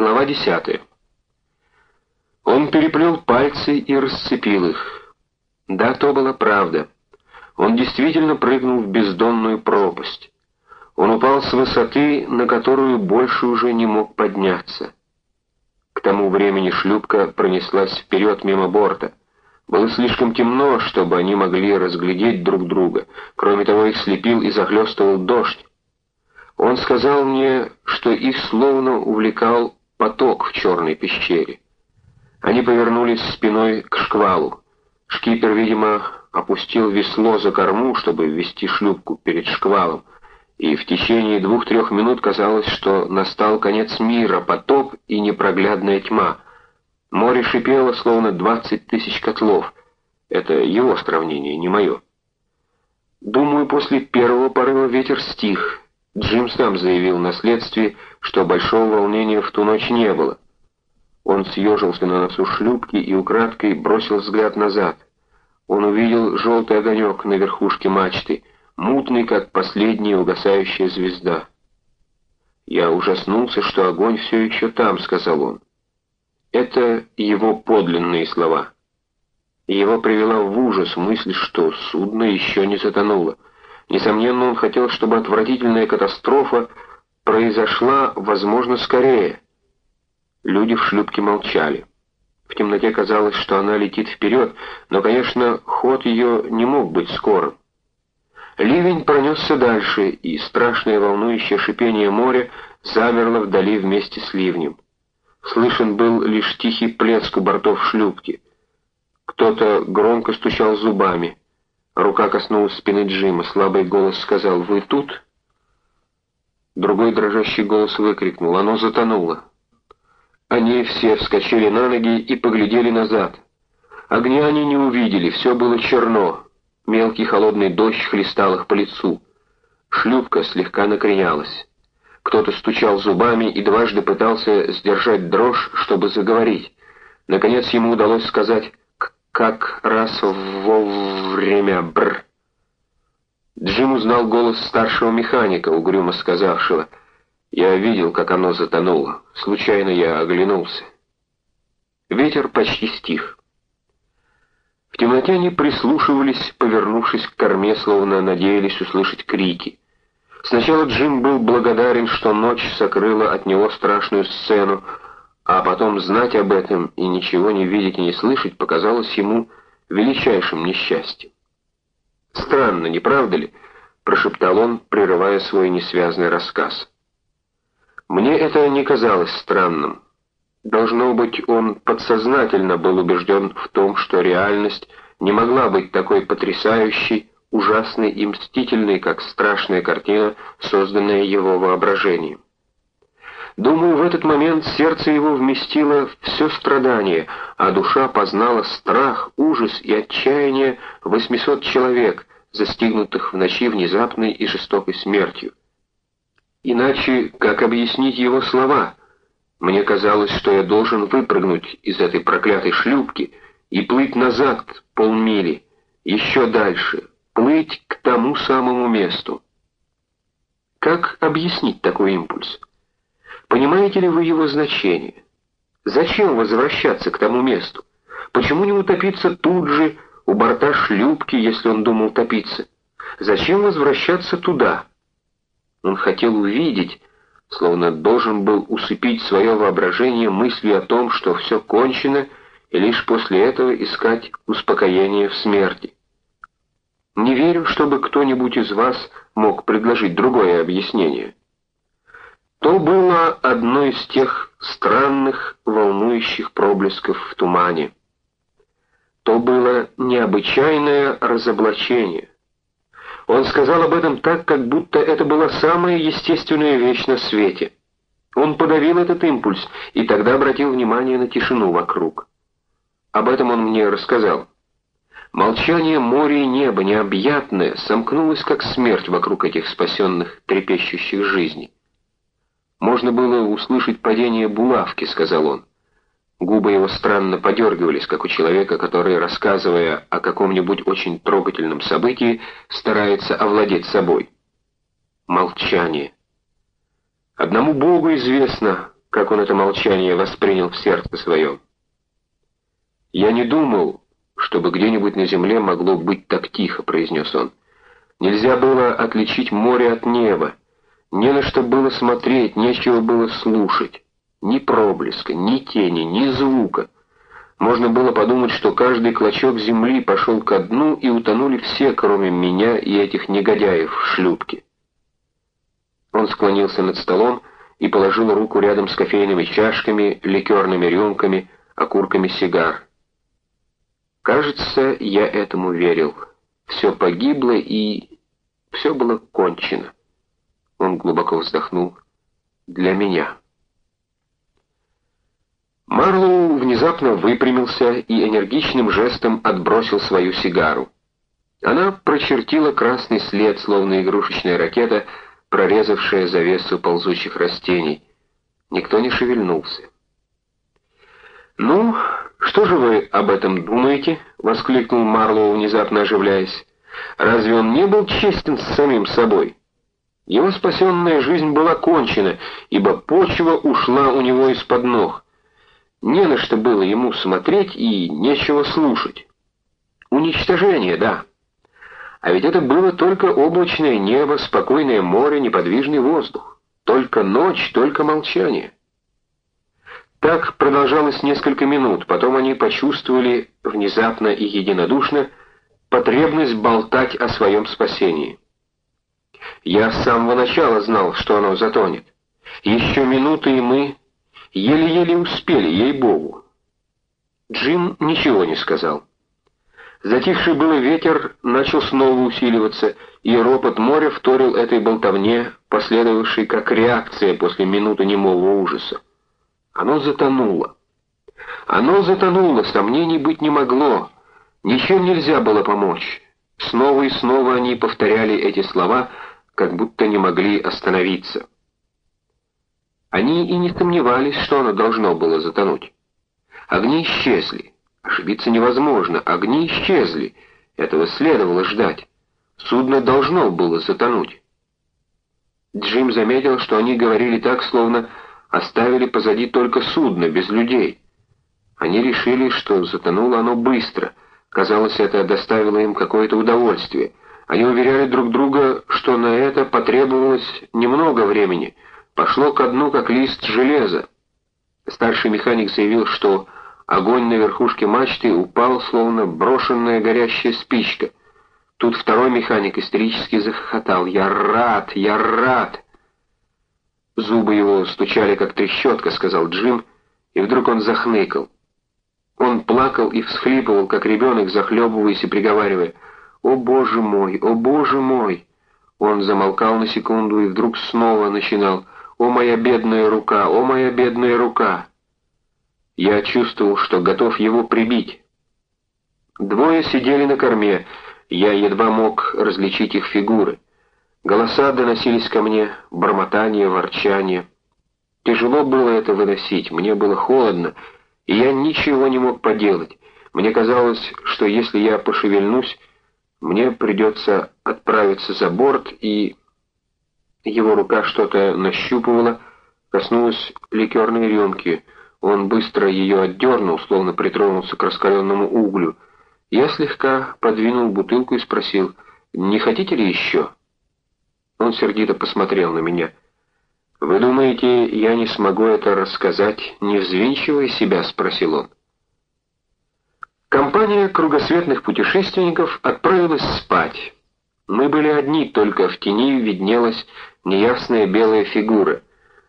Глава 10. Он переплел пальцы и расцепил их. Да, то была правда. Он действительно прыгнул в бездонную пропасть. Он упал с высоты, на которую больше уже не мог подняться. К тому времени шлюпка пронеслась вперед мимо борта. Было слишком темно, чтобы они могли разглядеть друг друга. Кроме того, их слепил и захлестывал дождь. Он сказал мне, что их словно увлекал поток в черной пещере. Они повернулись спиной к шквалу. Шкипер, видимо, опустил весло за корму, чтобы ввести шлюпку перед шквалом, и в течение двух-трех минут казалось, что настал конец мира, потоп и непроглядная тьма. Море шипело, словно двадцать тысяч котлов. Это его сравнение, не мое. Думаю, после первого порыва ветер стих, Джим сам заявил на следствии, что большого волнения в ту ночь не было. Он съежился на носу шлюпки и украдкой бросил взгляд назад. Он увидел желтый огонек на верхушке мачты, мутный, как последняя угасающая звезда. «Я ужаснулся, что огонь все еще там», — сказал он. Это его подлинные слова. Его привела в ужас мысль, что судно еще не затонуло — Несомненно, он хотел, чтобы отвратительная катастрофа произошла, возможно, скорее. Люди в шлюпке молчали. В темноте казалось, что она летит вперед, но, конечно, ход ее не мог быть скорым. Ливень пронесся дальше, и страшное волнующее шипение моря замерло вдали вместе с ливнем. Слышен был лишь тихий плеск у бортов шлюпки. Кто-то громко стучал зубами. Рука коснулась спины Джима. Слабый голос сказал «Вы тут?» Другой дрожащий голос выкрикнул «Оно затонуло!» Они все вскочили на ноги и поглядели назад. Огня они не увидели, все было черно. Мелкий холодный дождь хлестал их по лицу. Шлюпка слегка накренялась. Кто-то стучал зубами и дважды пытался сдержать дрожь, чтобы заговорить. Наконец ему удалось сказать как раз во время бр. Джим узнал голос старшего механика, угрюмо сказавшего, «Я видел, как оно затонуло. Случайно я оглянулся». Ветер почти стих. В темноте они прислушивались, повернувшись к корме, словно надеялись услышать крики. Сначала Джим был благодарен, что ночь сокрыла от него страшную сцену, а потом знать об этом и ничего не видеть и не слышать показалось ему величайшим несчастьем. «Странно, не правда ли?» — прошептал он, прерывая свой несвязный рассказ. «Мне это не казалось странным. Должно быть, он подсознательно был убежден в том, что реальность не могла быть такой потрясающей, ужасной и мстительной, как страшная картина, созданная его воображением. Думаю, в этот момент сердце его вместило все страдание, а душа познала страх, ужас и отчаяние 800 человек, застигнутых в ночи внезапной и жестокой смертью. Иначе, как объяснить его слова? Мне казалось, что я должен выпрыгнуть из этой проклятой шлюпки и плыть назад полмили, еще дальше, плыть к тому самому месту. Как объяснить такой импульс? Понимаете ли вы его значение? Зачем возвращаться к тому месту? Почему не утопиться тут же, у борта шлюпки, если он думал топиться? Зачем возвращаться туда? Он хотел увидеть, словно должен был усыпить свое воображение мыслью о том, что все кончено, и лишь после этого искать успокоение в смерти. Не верю, чтобы кто-нибудь из вас мог предложить другое объяснение. То было одно из тех странных, волнующих проблесков в тумане. То было необычайное разоблачение. Он сказал об этом так, как будто это была самая естественная вещь на свете. Он подавил этот импульс и тогда обратил внимание на тишину вокруг. Об этом он мне рассказал. Молчание моря и неба, необъятное, сомкнулось как смерть вокруг этих спасенных, трепещущих жизней. «Можно было услышать падение булавки», — сказал он. Губы его странно подергивались, как у человека, который, рассказывая о каком-нибудь очень трогательном событии, старается овладеть собой. Молчание. Одному Богу известно, как он это молчание воспринял в сердце своем. «Я не думал, чтобы где-нибудь на земле могло быть так тихо», — произнес он. «Нельзя было отличить море от неба. Не на что было смотреть, нечего было слушать. Ни проблеска, ни тени, ни звука. Можно было подумать, что каждый клочок земли пошел ко дну и утонули все, кроме меня и этих негодяев в шлюпке. Он склонился над столом и положил руку рядом с кофейными чашками, ликерными рюмками, окурками сигар. Кажется, я этому верил. Все погибло и все было кончено. Он глубоко вздохнул. Для меня. Марлоу внезапно выпрямился и энергичным жестом отбросил свою сигару. Она прочертила красный след, словно игрушечная ракета, прорезавшая завесу ползучих растений. Никто не шевельнулся. «Ну, что же вы об этом думаете?» — воскликнул Марлоу, внезапно оживляясь. «Разве он не был честен с самим собой?» Его спасенная жизнь была кончена, ибо почва ушла у него из-под ног — не на что было ему смотреть и нечего слушать. Уничтожение, да. А ведь это было только облачное небо, спокойное море, неподвижный воздух. Только ночь, только молчание. Так продолжалось несколько минут, потом они почувствовали внезапно и единодушно потребность болтать о своем спасении. Я с самого начала знал, что оно затонет. Еще минуты, и мы Еле-еле успели, ей-богу. Джим ничего не сказал. Затихший было ветер начал снова усиливаться, и ропот моря вторил этой болтовне, последовавшей как реакция после минуты немого ужаса. Оно затонуло. Оно затонуло, сомнений быть не могло. Ничем нельзя было помочь. Снова и снова они повторяли эти слова, как будто не могли остановиться. Они и не сомневались, что оно должно было затонуть. Огни исчезли. Ошибиться невозможно. Огни исчезли. Этого следовало ждать. Судно должно было затонуть. Джим заметил, что они говорили так, словно оставили позади только судно, без людей. Они решили, что затонуло оно быстро. Казалось, это доставило им какое-то удовольствие. Они уверяли друг друга, что на это потребовалось немного времени — пошло ко дну, как лист железа. Старший механик заявил, что огонь на верхушке мачты упал, словно брошенная горящая спичка. Тут второй механик истерически захохотал. «Я рад! Я рад!» Зубы его стучали, как трещотка, сказал Джим, и вдруг он захныкал. Он плакал и всхлипывал, как ребенок, захлебываясь и приговаривая, «О, Боже мой! О, Боже мой!» Он замолкал на секунду и вдруг снова начинал «О, моя бедная рука! О, моя бедная рука!» Я чувствовал, что готов его прибить. Двое сидели на корме, я едва мог различить их фигуры. Голоса доносились ко мне, бормотание, ворчание. Тяжело было это выносить, мне было холодно, и я ничего не мог поделать. Мне казалось, что если я пошевельнусь, мне придется отправиться за борт и его рука что-то нащупывала, коснулась ликерной рюмки. Он быстро ее отдернул, словно притронулся к раскаленному углю. Я слегка подвинул бутылку и спросил, «Не хотите ли еще?» Он сердито посмотрел на меня. «Вы думаете, я не смогу это рассказать, не взвинчивая себя?» — спросил он. Компания кругосветных путешественников отправилась спать. Мы были одни, только в тени виднелась неясная белая фигура.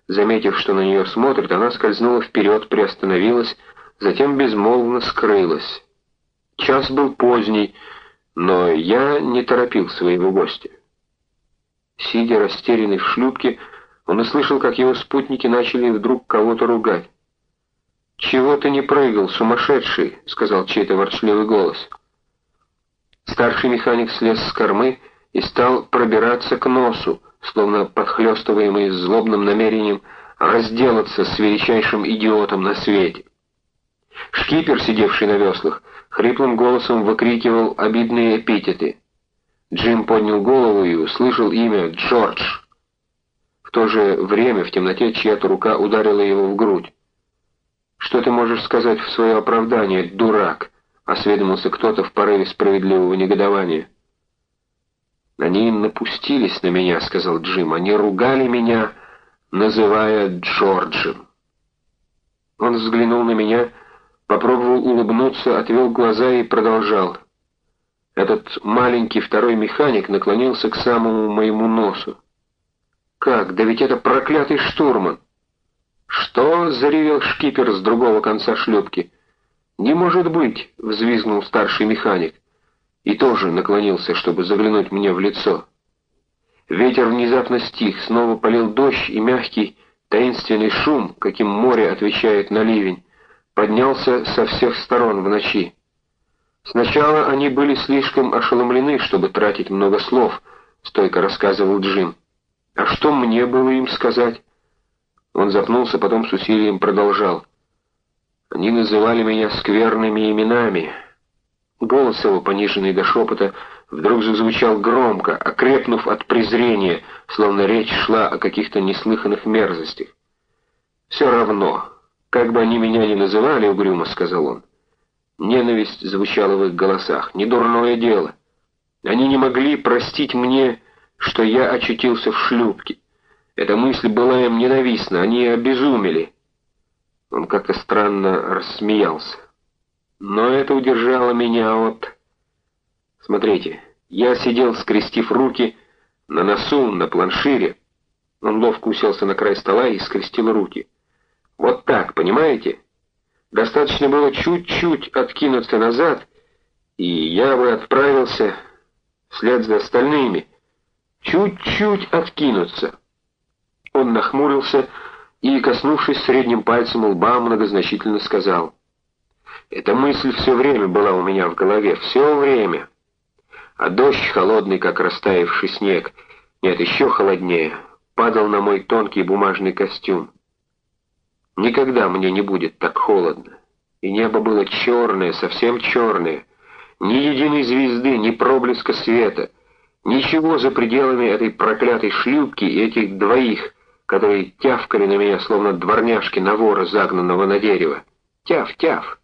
Заметив, что на нее смотрят, она скользнула вперед, приостановилась, затем безмолвно скрылась. Час был поздний, но я не торопил своего гостя. Сидя растерянный в шлюпке, он услышал, как его спутники начали вдруг кого-то ругать. «Чего ты не прыгал, сумасшедший?» — сказал чей-то ворчливый голос. Старший механик слез с кормы и стал пробираться к носу, словно подхлестываемый злобным намерением разделаться с величайшим идиотом на свете. Шкипер, сидевший на веслах, хриплым голосом выкрикивал обидные эпитеты. Джим поднял голову и услышал имя Джордж. В то же время в темноте чья-то рука ударила его в грудь. «Что ты можешь сказать в свое оправдание, дурак?» — осведомился кто-то в порыве справедливого негодования. «Они напустились на меня», — сказал Джим. «Они ругали меня, называя Джорджем». Он взглянул на меня, попробовал улыбнуться, отвел глаза и продолжал. Этот маленький второй механик наклонился к самому моему носу. «Как? Да ведь это проклятый штурман!» «Что?» — заревел шкипер с другого конца шлюпки. «Не может быть!» — взвизгнул старший механик. И тоже наклонился, чтобы заглянуть мне в лицо. Ветер внезапно стих, снова полил дождь, и мягкий, таинственный шум, каким море отвечает на ливень, поднялся со всех сторон в ночи. Сначала они были слишком ошеломлены, чтобы тратить много слов, стойко рассказывал Джим. А что мне было им сказать? Он запнулся, потом с усилием продолжал. Они называли меня скверными именами. Голос его, пониженный до шепота, вдруг зазвучал громко, окрепнув от презрения, словно речь шла о каких-то неслыханных мерзостях. «Все равно, как бы они меня ни называли, — угрюмо сказал он, — ненависть звучала в их голосах, не дурное дело. Они не могли простить мне, что я очутился в шлюпке. Эта мысль была им ненавистна, они обезумели». Он как-то странно рассмеялся. Но это удержало меня от... Смотрите, я сидел, скрестив руки, на носу, на планшире. Он ловко уселся на край стола и скрестил руки. Вот так, понимаете? Достаточно было чуть-чуть откинуться назад, и я бы отправился вслед за остальными. Чуть-чуть откинуться. Он нахмурился и, коснувшись средним пальцем лба, многозначительно сказал — эта мысль все время была у меня в голове, все время. А дождь, холодный, как растаявший снег, нет, еще холоднее, падал на мой тонкий бумажный костюм. Никогда мне не будет так холодно. И небо было черное, совсем черное. Ни единой звезды, ни проблеска света. Ничего за пределами этой проклятой шлюпки и этих двоих, которые тявкали на меня, словно дворняжки на вора, загнанного на дерево. Тяв-тяв.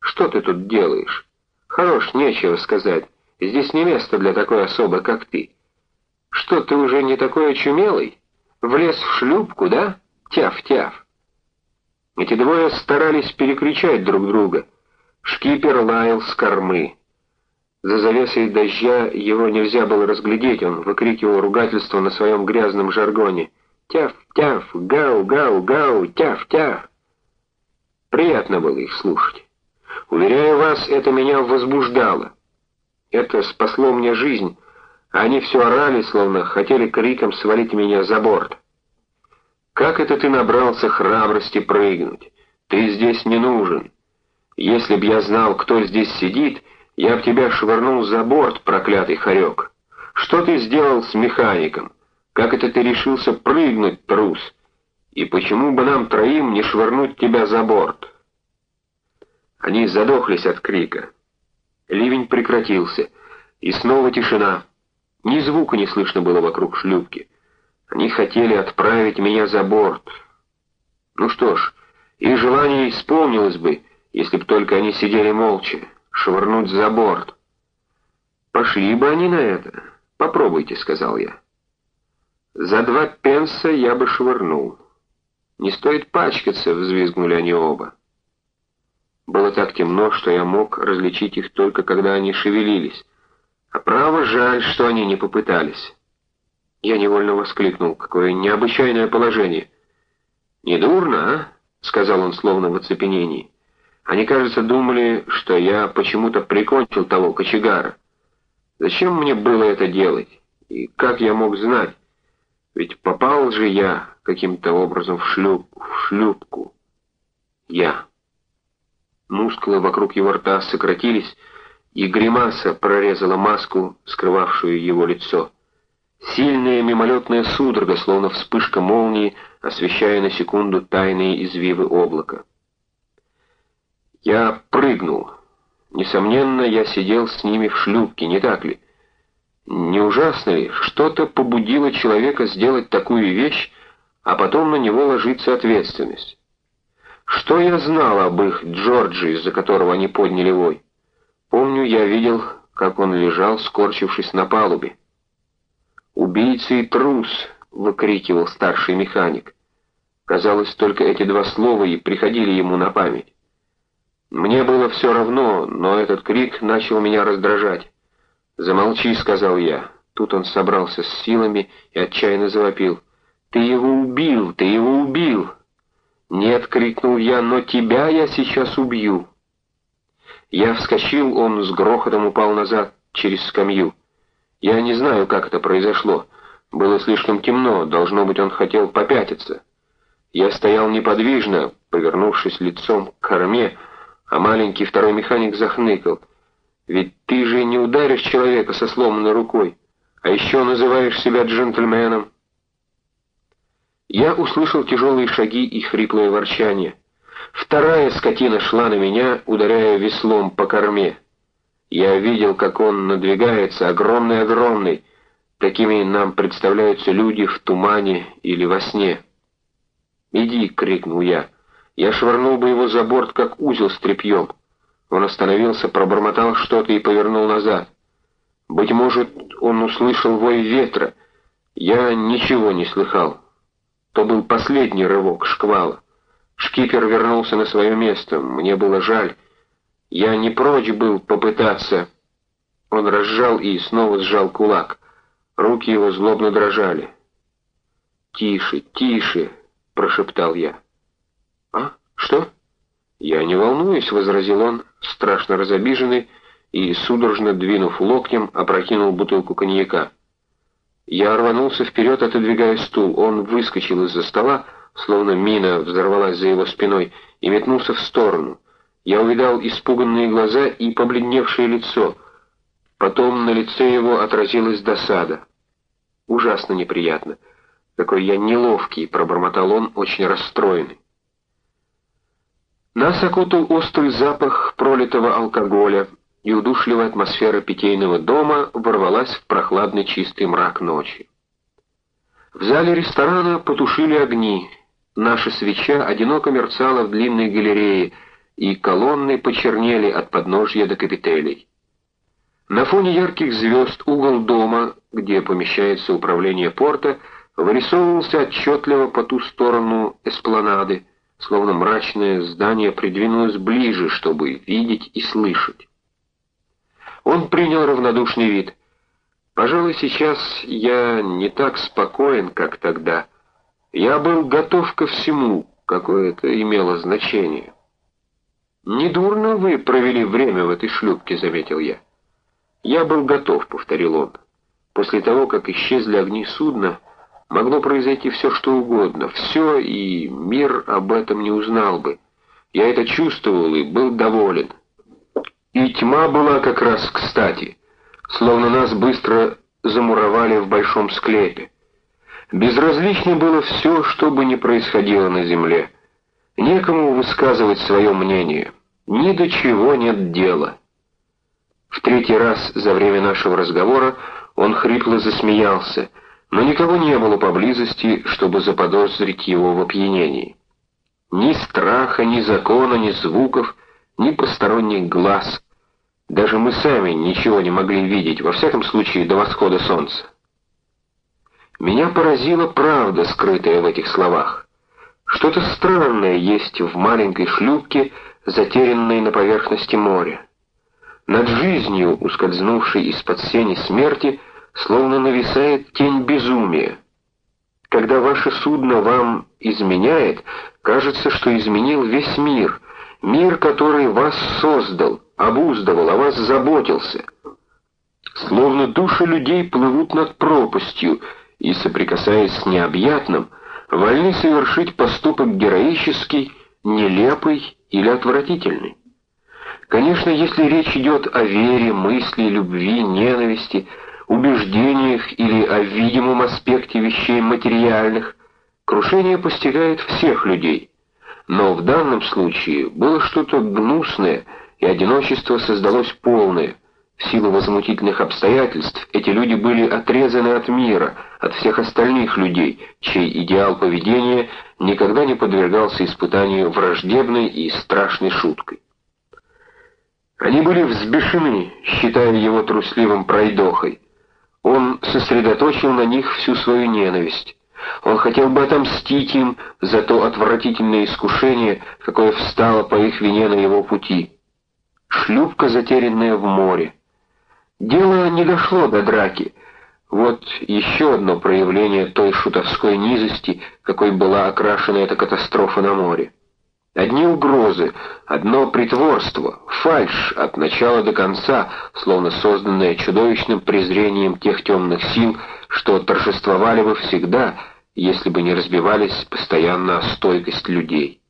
Что ты тут делаешь? Хорош, нечего сказать. Здесь не место для такой особы, как ты. Что, ты уже не такой очумелый? Влез в шлюпку, да? Тяв-тяв. Эти двое старались перекричать друг друга. Шкипер лаял с кормы. За завесой дождя его нельзя было разглядеть, он выкрикивал ругательство на своем грязном жаргоне. «Тяф-тяф! Гау-гау-гау! Тяф-тяф!» Приятно было их слушать. Уверяю вас, это меня возбуждало. Это спасло мне жизнь, а они все орали, словно хотели криком свалить меня за борт. Как это ты набрался храбрости прыгнуть? Ты здесь не нужен. Если б я знал, кто здесь сидит, я б тебя швырнул за борт, проклятый хорек. Что ты сделал с механиком? Как это ты решился прыгнуть, трус? И почему бы нам троим не швырнуть тебя за борт?» Они задохлись от крика. Ливень прекратился, и снова тишина. Ни звука не слышно было вокруг шлюпки. Они хотели отправить меня за борт. Ну что ж, их желание исполнилось бы, если б только они сидели молча, швырнуть за борт. Пошли бы они на это. Попробуйте, сказал я. За два пенса я бы швырнул. Не стоит пачкаться, взвизгнули они оба. Было так темно, что я мог различить их только когда они шевелились. А право жаль, что они не попытались. Я невольно воскликнул, какое необычайное положение. «Не дурно, а?» — сказал он словно в оцепенении. «Они, кажется, думали, что я почему-то прикончил того кочегара. Зачем мне было это делать? И как я мог знать? Ведь попал же я каким-то образом в, шлюп, в шлюпку. Я». Мускулы вокруг его рта сократились, и гримаса прорезала маску, скрывавшую его лицо. Сильная мимолетная судорога, словно вспышка молнии, освещая на секунду тайные извивы облака. Я прыгнул. Несомненно, я сидел с ними в шлюпке, не так ли? Не ужасно ли? Что-то побудило человека сделать такую вещь, а потом на него ложится ответственность. Что я знал об их Джорджи, из-за которого они подняли вой? Помню, я видел, как он лежал, скорчившись на палубе. «Убийца и трус!» — выкрикивал старший механик. Казалось, только эти два слова и приходили ему на память. Мне было все равно, но этот крик начал меня раздражать. «Замолчи», — сказал я. Тут он собрался с силами и отчаянно завопил. «Ты его убил! Ты его убил!» «Нет!» — крикнул я, — «но тебя я сейчас убью!» Я вскочил, он с грохотом упал назад, через скамью. Я не знаю, как это произошло. Было слишком темно, должно быть, он хотел попятиться. Я стоял неподвижно, повернувшись лицом к корме, а маленький второй механик захныкал. «Ведь ты же не ударишь человека со сломанной рукой, а еще называешь себя джентльменом». Я услышал тяжелые шаги и хриплое ворчание. Вторая скотина шла на меня, ударяя веслом по корме. Я видел, как он надвигается, огромный-огромный. Такими нам представляются люди в тумане или во сне. «Иди!» — крикнул я. Я швырнул бы его за борт, как узел с тряпьем. Он остановился, пробормотал что-то и повернул назад. Быть может, он услышал вой ветра. Я ничего не слыхал. То был последний рывок шквала. Шкипер вернулся на свое место. Мне было жаль. Я не прочь был попытаться. Он разжал и снова сжал кулак. Руки его злобно дрожали. «Тише, тише!» — прошептал я. «А? Что?» «Я не волнуюсь», — возразил он, страшно разобиженный, и, судорожно двинув локтем, опрокинул бутылку коньяка. Я рванулся вперед, отодвигая стул. Он выскочил из-за стола, словно мина взорвалась за его спиной, и метнулся в сторону. Я увидал испуганные глаза и побледневшее лицо. Потом на лице его отразилась досада. Ужасно неприятно. Какой я неловкий, пробормотал он, очень расстроенный. Нас окутал острый запах пролитого алкоголя, и удушливая атмосфера питейного дома ворвалась в прохладный чистый мрак ночи. В зале ресторана потушили огни. Наша свеча одиноко мерцала в длинной галерее, и колонны почернели от подножья до капителей. На фоне ярких звезд угол дома, где помещается управление порта, вырисовывался отчетливо по ту сторону эспланады, словно мрачное здание придвинулось ближе, чтобы видеть и слышать. Он принял равнодушный вид. «Пожалуй, сейчас я не так спокоен, как тогда. Я был готов ко всему, какое это имело значение». «Недурно вы провели время в этой шлюпке», — заметил я. «Я был готов», — повторил он. «После того, как исчезли огни судна, могло произойти все, что угодно. Все, и мир об этом не узнал бы. Я это чувствовал и был доволен». И тьма была как раз кстати, словно нас быстро замуровали в большом склепе. Безразлично было все, что бы ни происходило на земле. Некому высказывать свое мнение. Ни до чего нет дела. В третий раз за время нашего разговора он хрипло засмеялся, но никого не было поблизости, чтобы заподозрить его в опьянении. Ни страха, ни закона, ни звуков, ни посторонних глаз. Даже мы сами ничего не могли видеть, во всяком случае до восхода солнца. Меня поразила правда, скрытая в этих словах. Что-то странное есть в маленькой шлюпке, затерянной на поверхности моря. Над жизнью, ускользнувшей из-под сени смерти, словно нависает тень безумия. Когда ваше судно вам изменяет, кажется, что изменил весь мир — Мир, который вас создал, обуздывал, о вас заботился. Словно души людей плывут над пропастью и, соприкасаясь с необъятным, вольны совершить поступок героический, нелепый или отвратительный. Конечно, если речь идет о вере, мысли, любви, ненависти, убеждениях или о видимом аспекте вещей материальных, крушение постигает всех людей – но в данном случае было что-то гнусное, и одиночество создалось полное, В силу возмутительных обстоятельств эти люди были отрезаны от мира, от всех остальных людей, чей идеал поведения никогда не подвергался испытанию враждебной и страшной шуткой. Они были взбешены, считая его трусливым пройдохой. Он сосредоточил на них всю свою ненависть. Он хотел бы отомстить им за то отвратительное искушение, какое встало по их вине на его пути. Шлюпка, затерянная в море. Дело не дошло до драки. Вот еще одно проявление той шутовской низости, какой была окрашена эта катастрофа на море. Одни угрозы, одно притворство, фальшь от начала до конца, словно созданное чудовищным презрением тех темных сил, что торжествовали бы всегда, если бы не разбивались постоянно стойкость людей.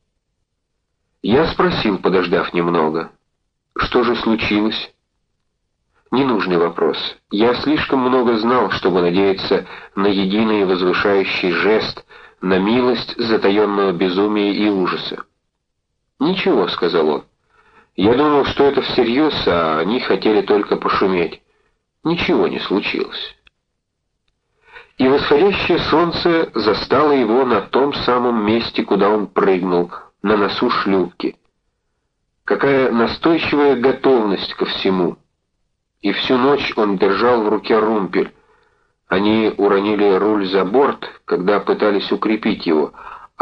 Я спросил, подождав немного, что же случилось? Ненужный вопрос. Я слишком много знал, чтобы надеяться на единый возвышающий жест, на милость затаенного безумия и ужаса. «Ничего», — сказал он. «Я думал, что это всерьез, а они хотели только пошуметь. Ничего не случилось». И восходящее солнце застало его на том самом месте, куда он прыгнул, на носу шлюпки. Какая настойчивая готовность ко всему! И всю ночь он держал в руке румпель. Они уронили руль за борт, когда пытались укрепить его,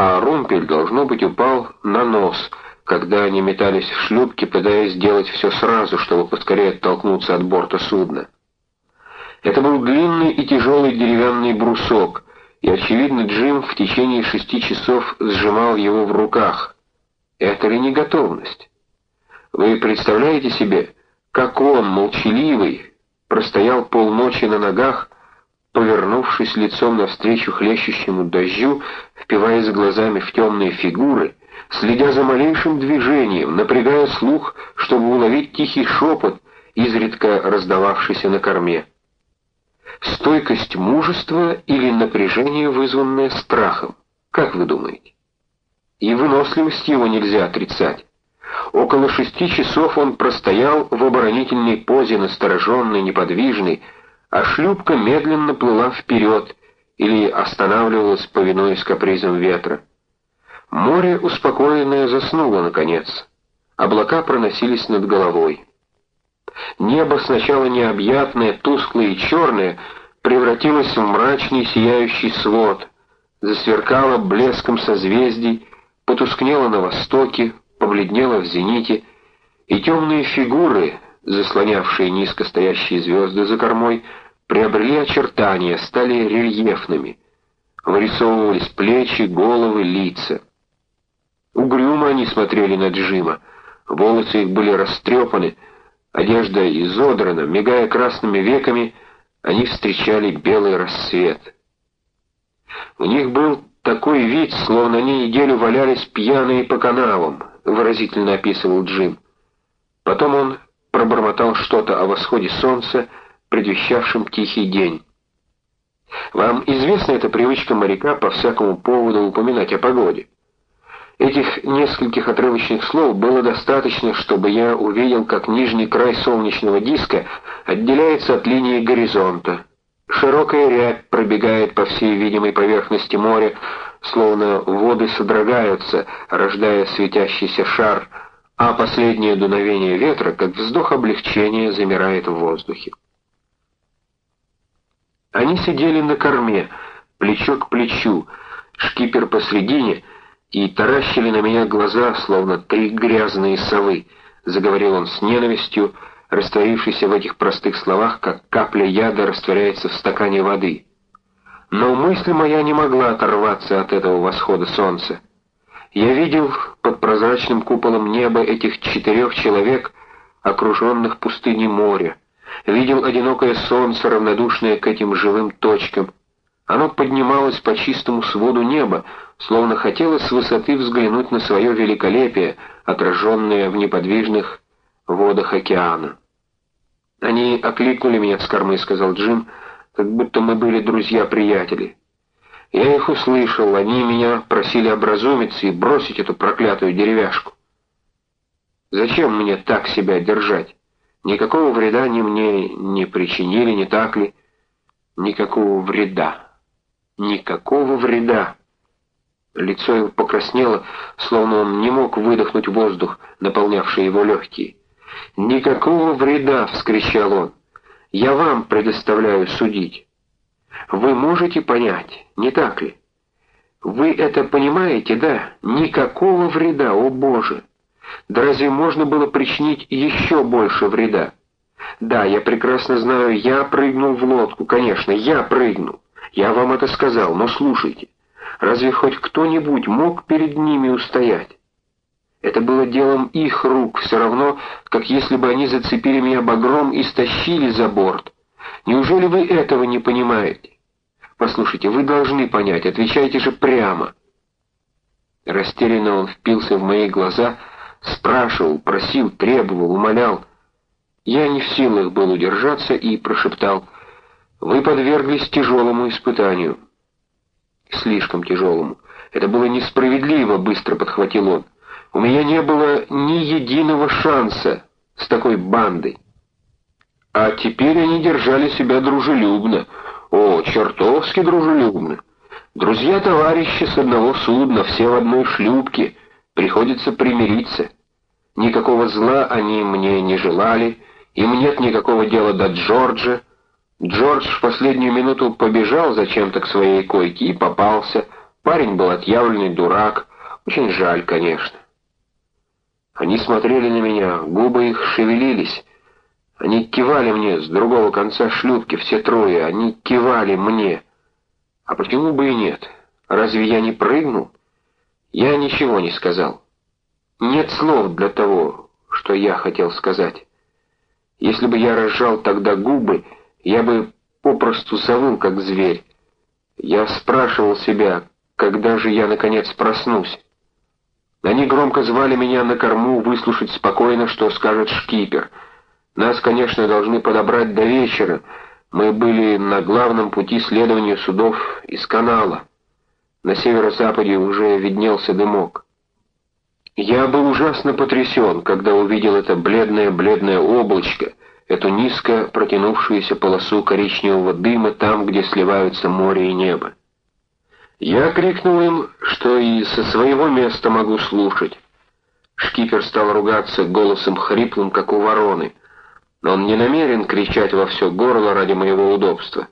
а румпель, должно быть, упал на нос, когда они метались в шлюпке, пытаясь сделать все сразу, чтобы поскорее оттолкнуться от борта судна. Это был длинный и тяжелый деревянный брусок, и, очевидно, Джим в течение шести часов сжимал его в руках. Это ли не готовность? Вы представляете себе, как он, молчаливый, простоял полночи на ногах, повернувшись лицом навстречу хлещущему дождю, впиваясь глазами в темные фигуры, следя за малейшим движением, напрягая слух, чтобы уловить тихий шепот, изредка раздававшийся на корме. Стойкость мужества или напряжение, вызванное страхом? Как вы думаете? И выносливость его нельзя отрицать. Около шести часов он простоял в оборонительной позе, настороженный, неподвижный, а шлюпка медленно плыла вперед или останавливалась, повинуясь капризам ветра. Море, успокоенное, заснуло, наконец. Облака проносились над головой. Небо, сначала необъятное, тусклое и черное, превратилось в мрачный сияющий свод, засверкало блеском созвездий, потускнело на востоке, побледнело в зените, и темные фигуры, заслонявшие низко стоящие звезды за кормой, приобрели очертания, стали рельефными. Вырисовывались плечи, головы, лица. Угрюмо они смотрели на Джима, волосы их были растрепаны, одежда изодрана, мигая красными веками, они встречали белый рассвет. У них был такой вид, словно они неделю валялись пьяные по канавам, выразительно описывал Джим. Потом он пробормотал что-то о восходе солнца, предвещавшем тихий день. Вам известна эта привычка моряка по всякому поводу упоминать о погоде? Этих нескольких отрывочных слов было достаточно, чтобы я увидел, как нижний край солнечного диска отделяется от линии горизонта. Широкая рябь пробегает по всей видимой поверхности моря, словно воды содрогаются, рождая светящийся шар, а последнее дуновение ветра, как вздох облегчения, замирает в воздухе. Они сидели на корме, плечо к плечу, шкипер посредине — и таращили на меня глаза, словно три грязные совы, заговорил он с ненавистью, растворившийся в этих простых словах, как капля яда растворяется в стакане воды. Но мысль моя не могла оторваться от этого восхода солнца. Я видел под прозрачным куполом неба этих четырех человек, окруженных пустыней моря, видел одинокое солнце, равнодушное к этим живым точкам, оно поднималось по чистому своду неба, словно хотело с высоты взглянуть на свое великолепие, отраженное в неподвижных водах океана. «Они окликнули меня с кормы», — сказал Джим, — «как будто мы были друзья-приятели». Я их услышал, они меня просили образумиться и бросить эту проклятую деревяшку. Зачем мне так себя держать? Никакого вреда ни мне не причинили, не так ли? Никакого вреда. Никакого вреда. Лицо его покраснело, словно он не мог выдохнуть воздух, наполнявший его легкие. «Никакого вреда!» — вскричал он. «Я вам предоставляю судить. Вы можете понять, не так ли? Вы это понимаете, да? Никакого вреда, о Боже! Да разве можно было причинить еще больше вреда? Да, я прекрасно знаю, я прыгнул в лодку, конечно, я прыгнул. Я вам это сказал, но слушайте. Разве хоть кто-нибудь мог перед ними устоять? Это было делом их рук, все равно, как если бы они зацепили меня багром и стащили за борт. Неужели вы этого не понимаете? Послушайте, вы должны понять, отвечайте же прямо. Растерянно он впился в мои глаза, спрашивал, просил, требовал, умолял. Я не в силах был удержаться и прошептал, «Вы подверглись тяжелому испытанию». «Слишком тяжелому. Это было несправедливо», — быстро подхватил он. «У меня не было ни единого шанса с такой бандой». А теперь они держали себя дружелюбно. О, чертовски дружелюбно. Друзья-товарищи с одного судна, все в одной шлюпке. Приходится примириться. Никакого зла они мне не желали, им нет никакого дела до Джорджа. Джордж в последнюю минуту побежал зачем-то к своей койке и попался. Парень был отъявленный дурак. Очень жаль, конечно. Они смотрели на меня, губы их шевелились. Они кивали мне с другого конца шлюпки, все трое, они кивали мне. А почему бы и нет? Разве я не прыгнул? Я ничего не сказал. Нет слов для того, что я хотел сказать. Если бы я разжал тогда губы, я бы попросту завыл, как зверь. Я спрашивал себя, когда же я, наконец, проснусь. Они громко звали меня на корму выслушать спокойно, что скажет шкипер — нас, конечно, должны подобрать до вечера. Мы были на главном пути следования судов из канала. На северо-западе уже виднелся дымок. Я был ужасно потрясен, когда увидел это бледное-бледное облачко, эту низко протянувшуюся полосу коричневого дыма там, где сливаются море и небо. Я крикнул им, что и со своего места могу слушать. Шкипер стал ругаться голосом хриплым, как у вороны но он не намерен кричать во все горло ради моего удобства.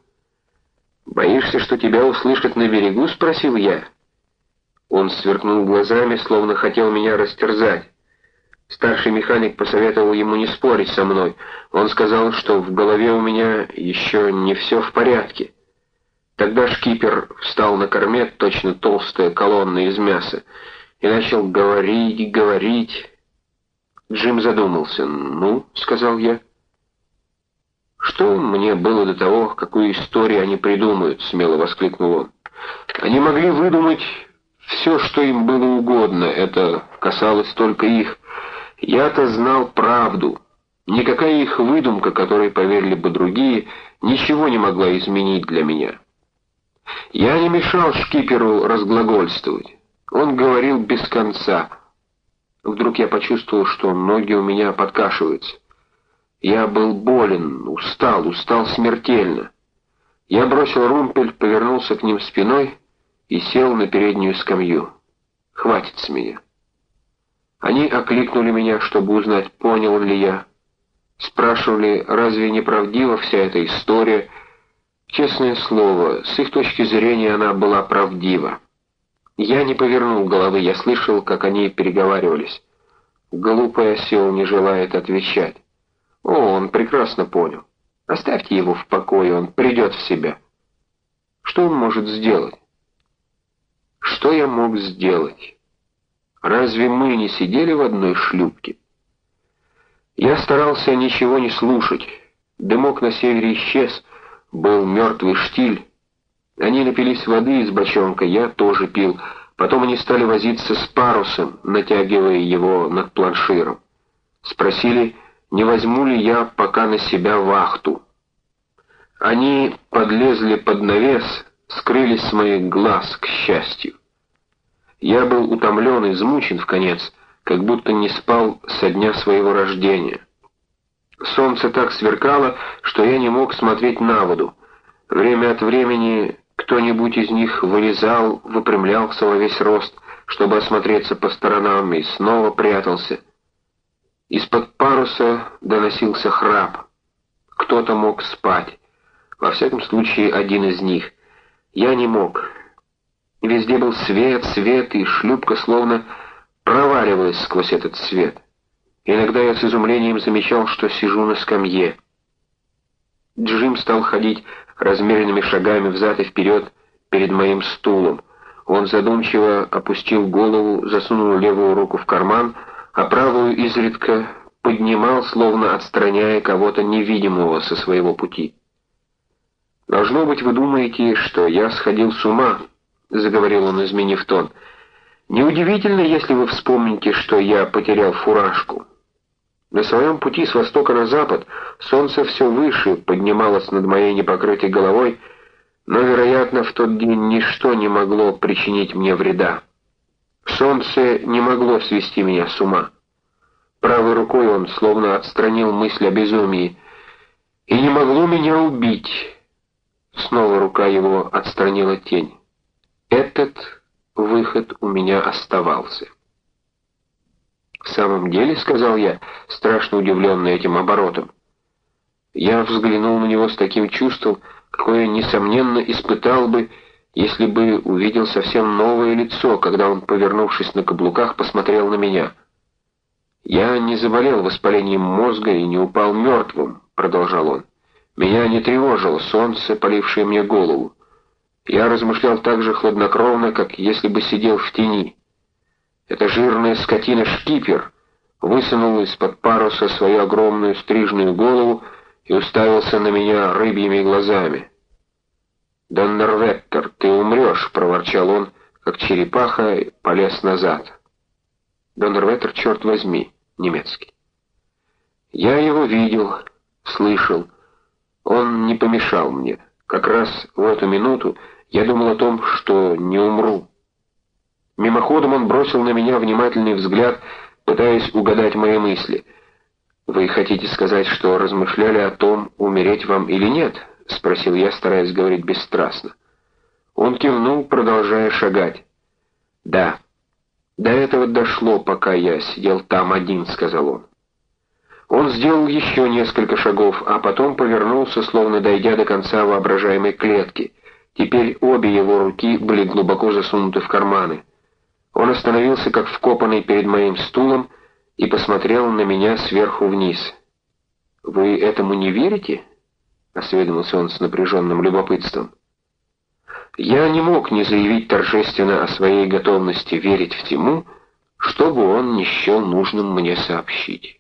«Боишься, что тебя услышат на берегу?» — спросил я. Он сверкнул глазами, словно хотел меня растерзать. Старший механик посоветовал ему не спорить со мной. Он сказал, что в голове у меня еще не все в порядке. Тогда шкипер встал на корме, точно толстая колонна из мяса, и начал говорить, говорить. Джим задумался. «Ну», — сказал я, — «Что мне было до того, какую историю они придумают?» — смело воскликнул он. «Они могли выдумать все, что им было угодно, это касалось только их. Я-то знал правду. Никакая их выдумка, которой поверили бы другие, ничего не могла изменить для меня. Я не мешал шкиперу разглагольствовать. Он говорил без конца. Вдруг я почувствовал, что ноги у меня подкашиваются. Я был болен, устал, устал смертельно. Я бросил румпель, повернулся к ним спиной и сел на переднюю скамью. Хватит с меня. Они окликнули меня, чтобы узнать, понял ли я. Спрашивали, разве неправдива вся эта история. Честное слово, с их точки зрения она была правдива. Я не повернул головы, я слышал, как они переговаривались. Глупый осел не желает отвечать. О, он прекрасно понял. Оставьте его в покое, он придет в себя. Что он может сделать? Что я мог сделать? Разве мы не сидели в одной шлюпке? Я старался ничего не слушать. Дымок на севере исчез, был мертвый штиль. Они напились воды из бочонка, я тоже пил. Потом они стали возиться с парусом, натягивая его над планширом. Спросили, не возьму ли я пока на себя вахту. Они подлезли под навес, скрылись с моих глаз, к счастью. Я был утомлен, измучен в конец, как будто не спал со дня своего рождения. Солнце так сверкало, что я не мог смотреть на воду. Время от времени кто-нибудь из них вылезал, выпрямлялся во весь рост, чтобы осмотреться по сторонам, и снова прятался. Из-под паруса доносился храп. Кто-то мог спать. Во всяком случае, один из них. Я не мог. Везде был свет, свет, и шлюпка словно проваливалась сквозь этот свет. Иногда я с изумлением замечал, что сижу на скамье. Джим стал ходить размеренными шагами взад и вперед перед моим стулом. Он задумчиво опустил голову, засунул левую руку в карман, а правую изредка поднимал, словно отстраняя кого-то невидимого со своего пути. «Должно быть, вы думаете, что я сходил с ума», — заговорил он, изменив тон. «Неудивительно, если вы вспомните, что я потерял фуражку. На своем пути с востока на запад солнце все выше поднималось над моей непокрытой головой, но, вероятно, в тот день ничто не могло причинить мне вреда. Солнце не могло свести меня с ума. Правой рукой он словно отстранил мысль о безумии. И не могло меня убить. Снова рука его отстранила тень. Этот выход у меня оставался. «В самом деле», — сказал я, страшно удивленный этим оборотом. Я взглянул на него с таким чувством, какое, несомненно, испытал бы, если бы увидел совсем новое лицо, когда он, повернувшись на каблуках, посмотрел на меня. «Я не заболел воспалением мозга и не упал мертвым», — продолжал он. «Меня не тревожило солнце, полившее мне голову. Я размышлял так же хладнокровно, как если бы сидел в тени. Эта жирная скотина-шкипер высунул из-под паруса свою огромную стрижную голову и уставился на меня рыбьими глазами. «Доннерветтер, ты умрешь!» — проворчал он, как черепаха, полез назад. Доннерветтер, черт возьми, немецкий. Я его видел, слышал. Он не помешал мне. Как раз в эту минуту я думал о том, что не умру. Мимоходом он бросил на меня внимательный взгляд, пытаясь угадать мои мысли. «Вы хотите сказать, что размышляли о том, умереть вам или нет?» — спросил я, стараясь говорить бесстрастно. Он кивнул, продолжая шагать. «Да, до этого дошло, пока я сидел там один», — сказал он. Он сделал еще несколько шагов, а потом повернулся, словно дойдя до конца воображаемой клетки. Теперь обе его руки были глубоко засунуты в карманы. Он остановился, как вкопанный перед моим стулом, и посмотрел на меня сверху вниз. «Вы этому не верите?» — осведомился он с напряженным любопытством. Я не мог не заявить торжественно о своей готовности верить в Тиму, что бы он не счел нужным мне сообщить.